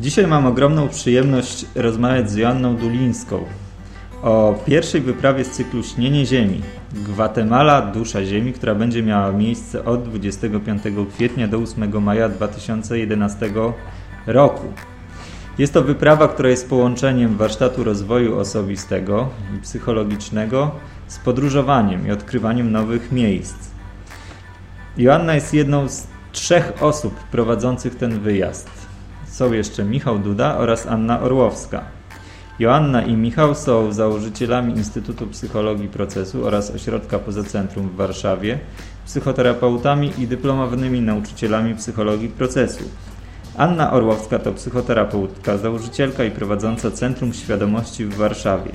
Dzisiaj mam ogromną przyjemność rozmawiać z Joanną Dulińską o pierwszej wyprawie z cyklu Śnienie Ziemi. Gwatemala, Dusza Ziemi, która będzie miała miejsce od 25 kwietnia do 8 maja 2011 roku. Jest to wyprawa, która jest połączeniem warsztatu rozwoju osobistego i psychologicznego z podróżowaniem i odkrywaniem nowych miejsc. Joanna jest jedną z trzech osób prowadzących ten wyjazd. Są jeszcze Michał Duda oraz Anna Orłowska. Joanna i Michał są założycielami Instytutu Psychologii Procesu oraz Ośrodka Poza Centrum w Warszawie, psychoterapeutami i dyplomowanymi nauczycielami psychologii procesu. Anna Orłowska to psychoterapeutka, założycielka i prowadząca Centrum Świadomości w Warszawie.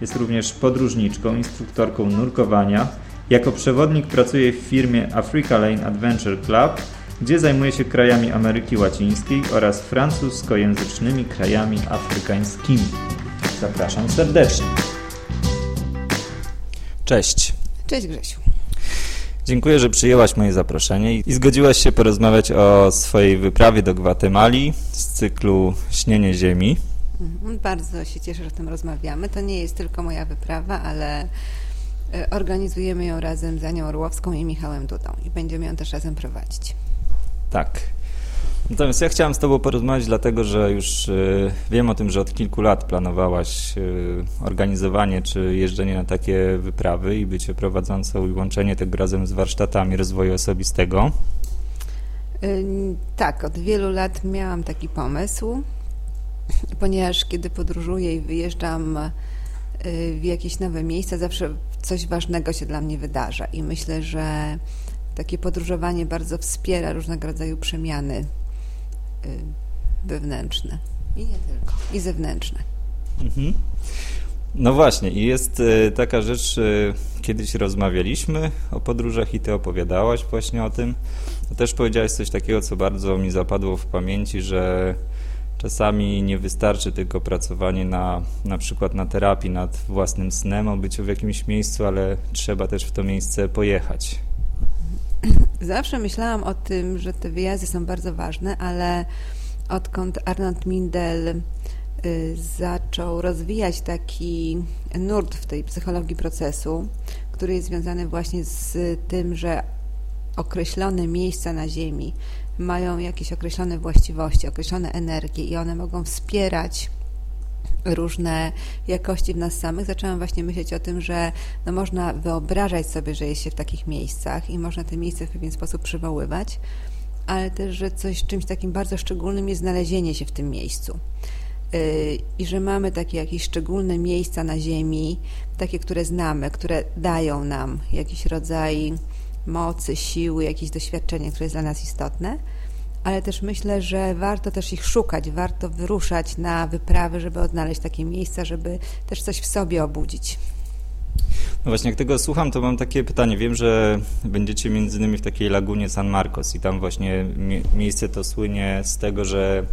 Jest również podróżniczką, instruktorką nurkowania. Jako przewodnik pracuje w firmie Africa Lane Adventure Club, gdzie zajmuje się krajami Ameryki Łacińskiej oraz francuskojęzycznymi krajami afrykańskimi. Zapraszam serdecznie. Cześć. Cześć Grzesiu. Dziękuję, że przyjęłaś moje zaproszenie i zgodziłaś się porozmawiać o swojej wyprawie do Gwatemali z cyklu Śnienie Ziemi. Mhm, bardzo się cieszę, że o tym rozmawiamy. To nie jest tylko moja wyprawa, ale e, organizujemy ją razem z Anią Orłowską i Michałem Dudą i będziemy ją też razem prowadzić. Tak. Natomiast ja chciałem z Tobą porozmawiać, dlatego że już y, wiem o tym, że od kilku lat planowałaś y, organizowanie czy jeżdżenie na takie wyprawy i bycie prowadzącą i łączenie tego razem z warsztatami rozwoju osobistego. Y, tak, od wielu lat miałam taki pomysł, ponieważ kiedy podróżuję i wyjeżdżam w jakieś nowe miejsca, zawsze coś ważnego się dla mnie wydarza i myślę, że takie podróżowanie bardzo wspiera różnego rodzaju przemiany y, wewnętrzne i nie tylko, i zewnętrzne. Mhm. No właśnie, i jest y, taka rzecz, y, kiedyś rozmawialiśmy o podróżach i ty opowiadałaś właśnie o tym. Też powiedziałaś coś takiego, co bardzo mi zapadło w pamięci, że czasami nie wystarczy tylko pracowanie na, na przykład na terapii nad własnym snem, o byciu w jakimś miejscu, ale trzeba też w to miejsce pojechać. Zawsze myślałam o tym, że te wyjazdy są bardzo ważne, ale odkąd Arnold Mindel y, zaczął rozwijać taki nurt w tej psychologii procesu, który jest związany właśnie z tym, że określone miejsca na Ziemi mają jakieś określone właściwości, określone energie i one mogą wspierać różne jakości w nas samych, zaczęłam właśnie myśleć o tym, że no można wyobrażać sobie, że jest się w takich miejscach i można te miejsca w pewien sposób przywoływać, ale też, że coś czymś takim bardzo szczególnym jest znalezienie się w tym miejscu. Y, I że mamy takie jakieś szczególne miejsca na Ziemi, takie, które znamy, które dają nam jakiś rodzaj mocy, siły, jakieś doświadczenie, które jest dla nas istotne ale też myślę, że warto też ich szukać, warto wyruszać na wyprawy, żeby odnaleźć takie miejsca, żeby też coś w sobie obudzić. No właśnie, jak tego słucham, to mam takie pytanie. Wiem, że będziecie między innymi w takiej lagunie San Marcos i tam właśnie miejsce to słynie z tego, że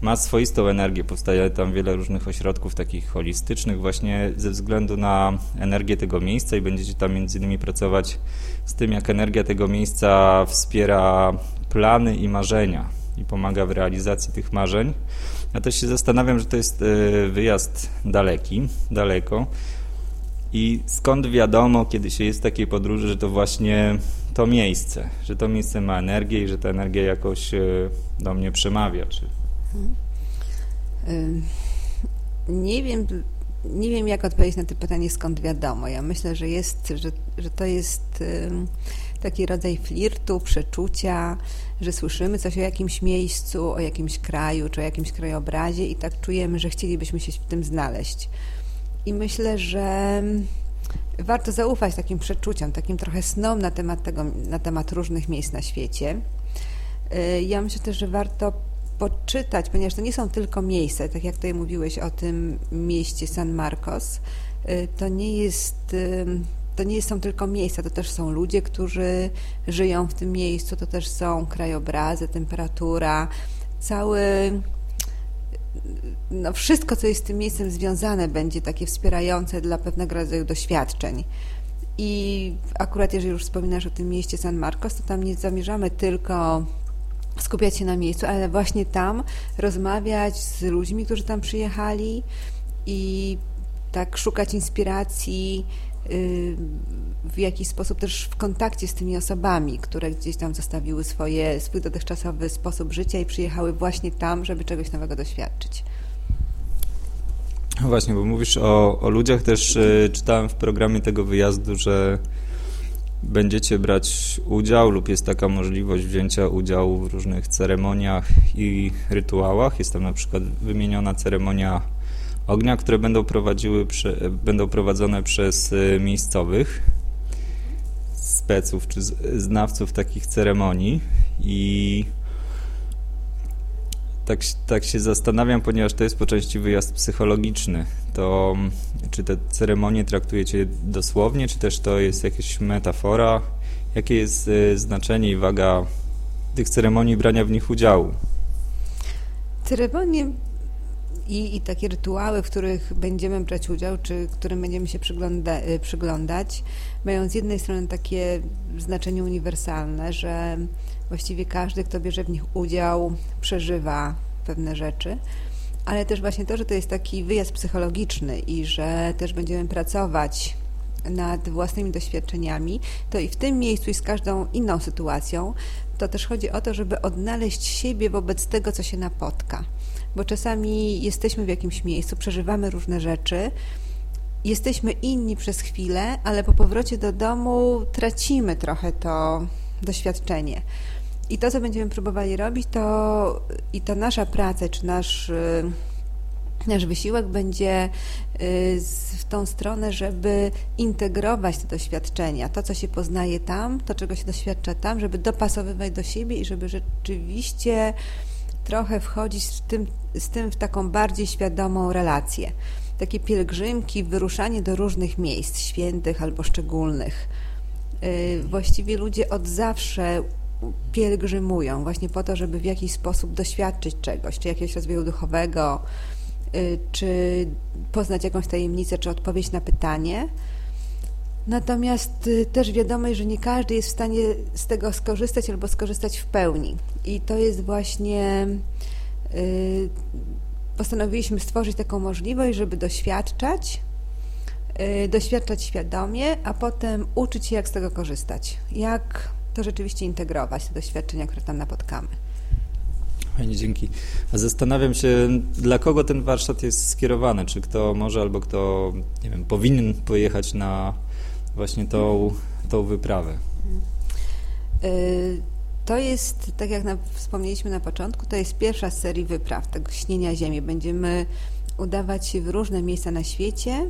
ma swoistą energię. Powstaje tam wiele różnych ośrodków takich holistycznych właśnie ze względu na energię tego miejsca i będziecie tam między innymi pracować z tym, jak energia tego miejsca wspiera plany i marzenia i pomaga w realizacji tych marzeń. Ja też się zastanawiam, że to jest e, wyjazd daleki, daleko. I skąd wiadomo, kiedy się jest w takiej podróży, że to właśnie to miejsce, że to miejsce ma energię i że ta energia jakoś e, do mnie przemawia? Czy... Nie wiem, nie wiem, jak odpowiedzieć na to pytanie, skąd wiadomo. Ja myślę, że jest, że, że to jest taki rodzaj flirtu, przeczucia, że słyszymy coś o jakimś miejscu, o jakimś kraju, czy o jakimś krajobrazie i tak czujemy, że chcielibyśmy się w tym znaleźć. I myślę, że warto zaufać takim przeczuciom, takim trochę snom na temat, tego, na temat różnych miejsc na świecie. Y, ja myślę też, że warto poczytać, ponieważ to nie są tylko miejsca, tak jak tutaj mówiłeś o tym mieście San Marcos, y, to nie jest to nie są tylko miejsca, to też są ludzie, którzy żyją w tym miejscu, to też są krajobrazy, temperatura, cały no wszystko, co jest z tym miejscem związane, będzie takie wspierające dla pewnego rodzaju doświadczeń. I akurat jeżeli już wspominasz o tym mieście San Marcos, to tam nie zamierzamy tylko skupiać się na miejscu, ale właśnie tam rozmawiać z ludźmi, którzy tam przyjechali i tak szukać inspiracji w jakiś sposób też w kontakcie z tymi osobami, które gdzieś tam zostawiły swoje, swój dotychczasowy sposób życia i przyjechały właśnie tam, żeby czegoś nowego doświadczyć. No właśnie, bo mówisz o, o ludziach, też y, czytałem w programie tego wyjazdu, że będziecie brać udział lub jest taka możliwość wzięcia udziału w różnych ceremoniach i rytuałach. Jest tam na przykład wymieniona ceremonia ognia, które będą, prowadziły, będą prowadzone przez y, miejscowych speców czy znawców takich ceremonii i tak, tak się zastanawiam, ponieważ to jest po części wyjazd psychologiczny, to czy te ceremonie traktujecie dosłownie, czy też to jest jakaś metafora? Jakie jest y, znaczenie i waga tych ceremonii brania w nich udziału? Ceremonie i, i takie rytuały, w których będziemy brać udział, czy którym będziemy się przygląda, y, przyglądać, mają z jednej strony takie znaczenie uniwersalne, że właściwie każdy, kto bierze w nich udział, przeżywa pewne rzeczy, ale też właśnie to, że to jest taki wyjazd psychologiczny i że też będziemy pracować nad własnymi doświadczeniami, to i w tym miejscu i z każdą inną sytuacją, to też chodzi o to, żeby odnaleźć siebie wobec tego, co się napotka. Bo czasami jesteśmy w jakimś miejscu, przeżywamy różne rzeczy, jesteśmy inni przez chwilę, ale po powrocie do domu tracimy trochę to doświadczenie. I to, co będziemy próbowali robić, to i to nasza praca, czy nasz, y, nasz wysiłek będzie y, w tą stronę, żeby integrować te doświadczenia, to, co się poznaje tam, to, czego się doświadcza tam, żeby dopasowywać do siebie i żeby rzeczywiście trochę wchodzić z tym, z tym w taką bardziej świadomą relację. Takie pielgrzymki, wyruszanie do różnych miejsc, świętych albo szczególnych. Y, właściwie ludzie od zawsze pielgrzymują właśnie po to, żeby w jakiś sposób doświadczyć czegoś, czy jakiegoś rozwoju duchowego, y, czy poznać jakąś tajemnicę, czy odpowiedź na pytanie. Natomiast y, też wiadomo, że nie każdy jest w stanie z tego skorzystać albo skorzystać w pełni. I to jest właśnie. Y, postanowiliśmy stworzyć taką możliwość, żeby doświadczać, doświadczać świadomie, a potem uczyć się, jak z tego korzystać. Jak to rzeczywiście integrować, te doświadczenia, które tam napotkamy. Fajnie, dzięki. Zastanawiam się, dla kogo ten warsztat jest skierowany? Czy kto może albo kto, nie wiem, powinien pojechać na właśnie tą, tą wyprawę? Y, to jest, tak jak wspomnieliśmy na początku, to jest pierwsza z serii wypraw tego śnienia Ziemi. Będziemy udawać się w różne miejsca na świecie,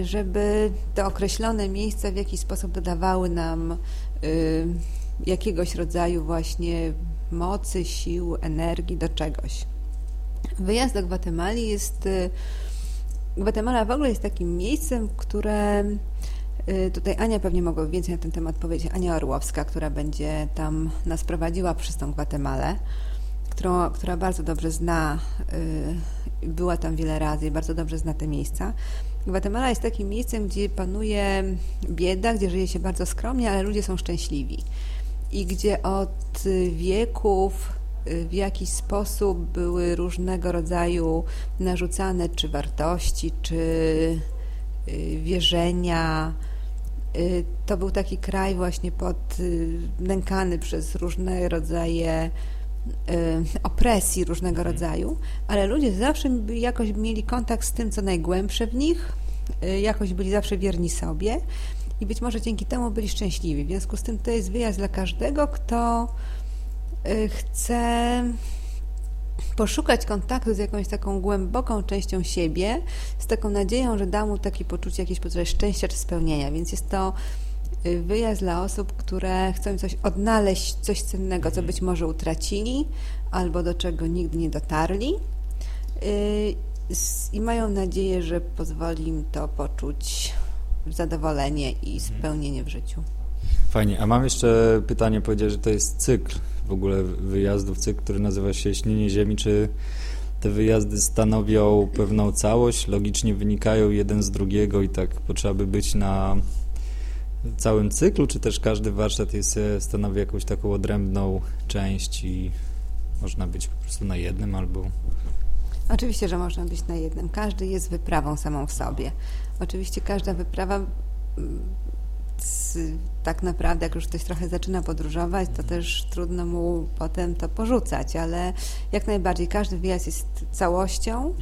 y, żeby te określone miejsca w jakiś sposób dodawały nam Y, jakiegoś rodzaju właśnie mocy, sił, energii do czegoś. Wyjazd do Gwatemali jest. Gwatemala w ogóle jest takim miejscem, które tutaj Ania pewnie mogła więcej na ten temat powiedzieć. Ania Orłowska, która będzie tam nas prowadziła przez tą Gwatemalę, którą, która bardzo dobrze zna, była tam wiele razy i bardzo dobrze zna te miejsca. Gwatemala jest takim miejscem, gdzie panuje bieda, gdzie żyje się bardzo skromnie, ale ludzie są szczęśliwi. I gdzie od wieków y, w jakiś sposób były różnego rodzaju narzucane czy wartości, czy y, wierzenia. Y, to był taki kraj właśnie pod, nękany przez różne rodzaje Y, opresji różnego mhm. rodzaju, ale ludzie zawsze jakoś mieli kontakt z tym, co najgłębsze w nich, y, jakoś byli zawsze wierni sobie i być może dzięki temu byli szczęśliwi. W związku z tym to jest wyjazd dla każdego, kto y, chce poszukać kontaktu z jakąś taką głęboką częścią siebie, z taką nadzieją, że da mu takie poczucie jakieś poczucie szczęścia czy spełnienia. Więc jest to Y, wyjazd dla osób, które chcą coś odnaleźć, coś cennego, co być może utracili albo do czego nigdy nie dotarli y, i mają nadzieję, że pozwoli im to poczuć zadowolenie i mhm. spełnienie w życiu. Fajnie, a mam jeszcze pytanie, powiedzieć, że to jest cykl w ogóle wyjazdów, cykl, który nazywa się Śnienie Ziemi, czy te wyjazdy stanowią pewną całość, logicznie wynikają jeden z drugiego i tak potrzeba by być na całym cyklu, czy też każdy warsztat jest, e, stanowi jakąś taką odrębną część i można być po prostu na jednym albo... Oczywiście, że można być na jednym. Każdy jest wyprawą samą w sobie. Oczywiście każda wyprawa mm, tak naprawdę, jak już ktoś trochę zaczyna podróżować, to też trudno mu potem to porzucać, ale jak najbardziej każdy wyjazd jest całością.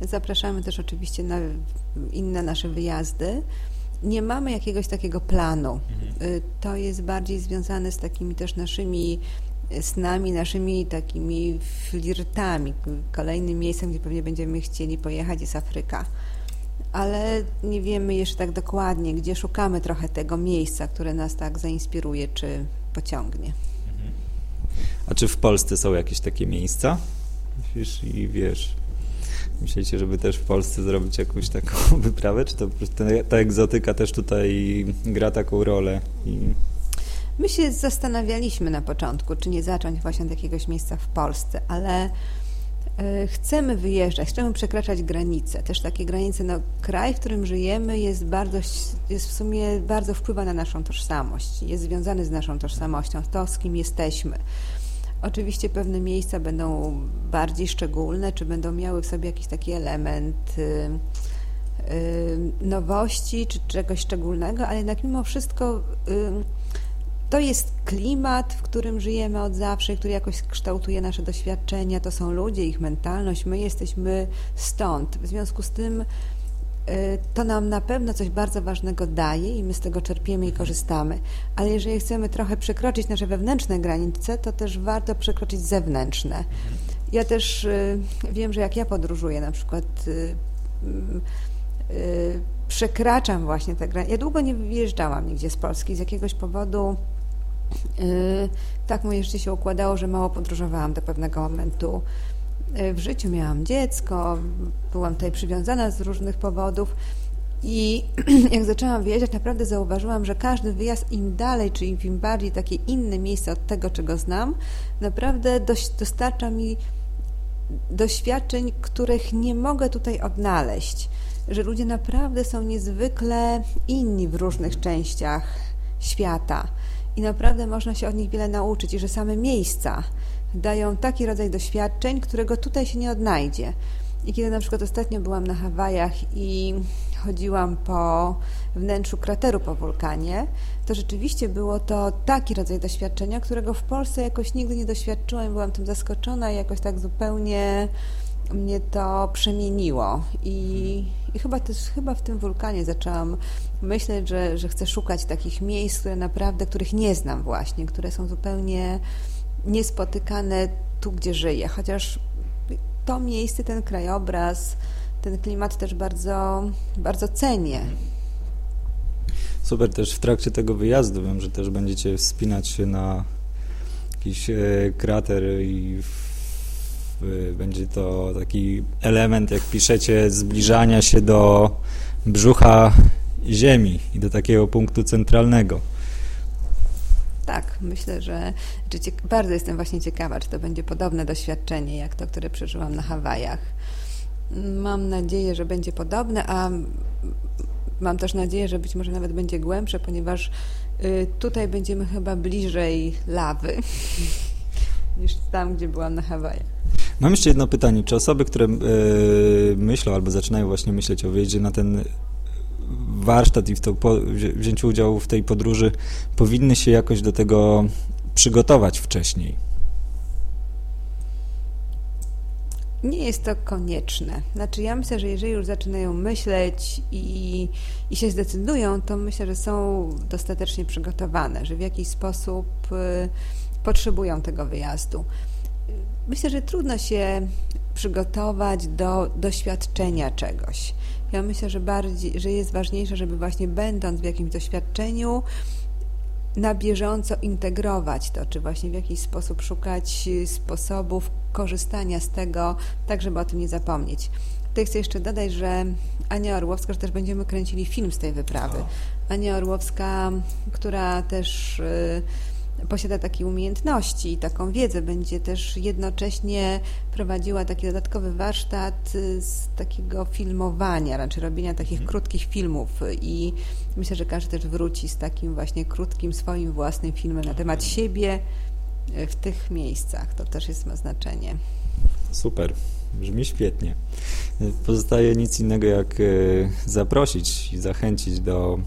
Zapraszamy też oczywiście na inne nasze wyjazdy. Nie mamy jakiegoś takiego planu. Y, to jest bardziej związane z takimi też naszymi snami, naszymi takimi flirtami. Kolejnym miejscem, gdzie pewnie będziemy chcieli pojechać jest Afryka ale nie wiemy jeszcze tak dokładnie, gdzie szukamy trochę tego miejsca, które nas tak zainspiruje czy pociągnie. A czy w Polsce są jakieś takie miejsca? Myślisz i wiesz, myślicie, żeby też w Polsce zrobić jakąś taką wyprawę, czy to po prostu ta egzotyka też tutaj gra taką rolę? I... My się zastanawialiśmy na początku, czy nie zacząć właśnie od jakiegoś miejsca w Polsce, ale chcemy wyjeżdżać, chcemy przekraczać granice. Też takie granice, no, kraj, w którym żyjemy jest bardzo, jest w sumie bardzo wpływa na naszą tożsamość, jest związany z naszą tożsamością, to z kim jesteśmy. Oczywiście pewne miejsca będą bardziej szczególne, czy będą miały w sobie jakiś taki element y, y, nowości, czy czegoś szczególnego, ale jednak mimo wszystko to jest klimat, w którym żyjemy od zawsze, który jakoś kształtuje nasze doświadczenia. To są ludzie, ich mentalność. My jesteśmy stąd. W związku z tym y, to nam na pewno coś bardzo ważnego daje i my z tego czerpiemy i korzystamy. Ale jeżeli chcemy trochę przekroczyć nasze wewnętrzne granice, to też warto przekroczyć zewnętrzne. Ja też y, wiem, że jak ja podróżuję, na przykład y, przekraczam właśnie te granice. Ja długo nie wyjeżdżałam nigdzie z Polski z jakiegoś powodu tak moje życie się układało, że mało podróżowałam do pewnego momentu. Y, w życiu miałam dziecko, byłam tutaj przywiązana z różnych powodów i jak zaczęłam wyjeżdżać, naprawdę zauważyłam, że każdy wyjazd im dalej, czy im bardziej takie inne miejsce od tego, czego znam, naprawdę dostarcza mi doświadczeń, których nie mogę tutaj odnaleźć. Że ludzie naprawdę są niezwykle inni w różnych częściach świata i naprawdę można się od nich wiele nauczyć i że same miejsca dają taki rodzaj doświadczeń, którego tutaj się nie odnajdzie. I kiedy na przykład ostatnio byłam na Hawajach i chodziłam po wnętrzu krateru po wulkanie, to rzeczywiście było to taki rodzaj doświadczenia, którego w Polsce jakoś nigdy nie doświadczyłam. Byłam tym zaskoczona i jakoś tak zupełnie mnie to przemieniło. I, i chyba, też, chyba w tym wulkanie zaczęłam myśleć, że, że chcę szukać takich miejsc, które naprawdę, których nie znam właśnie, które są zupełnie niespotykane tu, gdzie żyję. Chociaż to miejsce, ten krajobraz, ten klimat też bardzo, bardzo cenię. Super, też w trakcie tego wyjazdu wiem, że też będziecie wspinać się na jakiś e, krater i będzie to taki element, jak piszecie, zbliżania się do brzucha Ziemi i do takiego punktu centralnego. Tak, myślę, że, że bardzo jestem właśnie ciekawa, czy to będzie podobne doświadczenie jak to, które przeżyłam na Hawajach. Mam nadzieję, że będzie podobne, a mam też nadzieję, że być może nawet będzie głębsze, ponieważ y, tutaj będziemy chyba bliżej lawy niż tam, gdzie byłam na Hawajach. Mam jeszcze jedno pytanie. Czy osoby, które yy, myślą albo zaczynają właśnie myśleć o wyjeździe na ten warsztat i w to po, wzięciu udziału w tej podróży powinny się jakoś do tego przygotować wcześniej? Nie jest to konieczne. Znaczy, ja myślę, że jeżeli już zaczynają myśleć i, i się zdecydują, to myślę, że są dostatecznie przygotowane, że w jakiś sposób y, potrzebują tego wyjazdu. Myślę, że trudno się przygotować do doświadczenia czegoś. Ja myślę, że, bardziej, że jest ważniejsze, żeby właśnie będąc w jakimś doświadczeniu, na bieżąco integrować to, czy właśnie w jakiś sposób szukać sposobów korzystania z tego, tak żeby o tym nie zapomnieć. Tutaj chcę jeszcze dodać, że Ania Orłowska, że też będziemy kręcili film z tej wyprawy. Ania Orłowska, która też y, posiada takie umiejętności i taką wiedzę. Będzie też jednocześnie prowadziła taki dodatkowy warsztat y, z takiego filmowania, raczej robienia takich mhm. krótkich filmów i myślę, że każdy też wróci z takim właśnie krótkim swoim własnym filmem na temat siebie y, w tych miejscach. To też jest ma znaczenie. Super. Brzmi świetnie. Pozostaje nic innego jak y, zaprosić i zachęcić do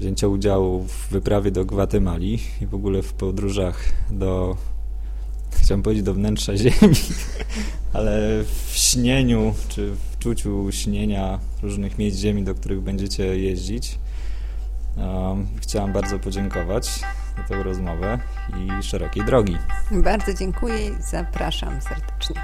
wzięcia udziału w wyprawie do Gwatemali i w ogóle w podróżach do, chciałem powiedzieć do wnętrza ziemi, ale w śnieniu, czy w czuciu śnienia różnych miejsc ziemi, do których będziecie jeździć. Um, chciałam bardzo podziękować za tę rozmowę i szerokiej drogi. Bardzo dziękuję i zapraszam serdecznie.